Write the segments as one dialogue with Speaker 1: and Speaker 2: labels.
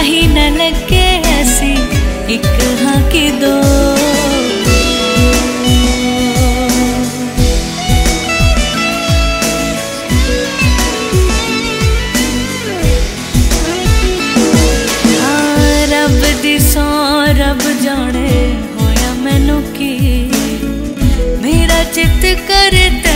Speaker 1: ही न लगे ऐसी एक हाँ की दो। हाँ रब रब जाने होया मैनू की। मेरा चित करता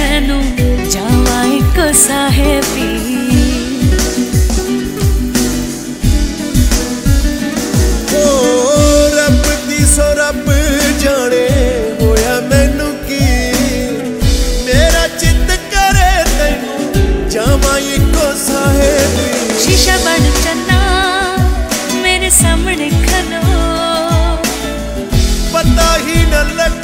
Speaker 2: let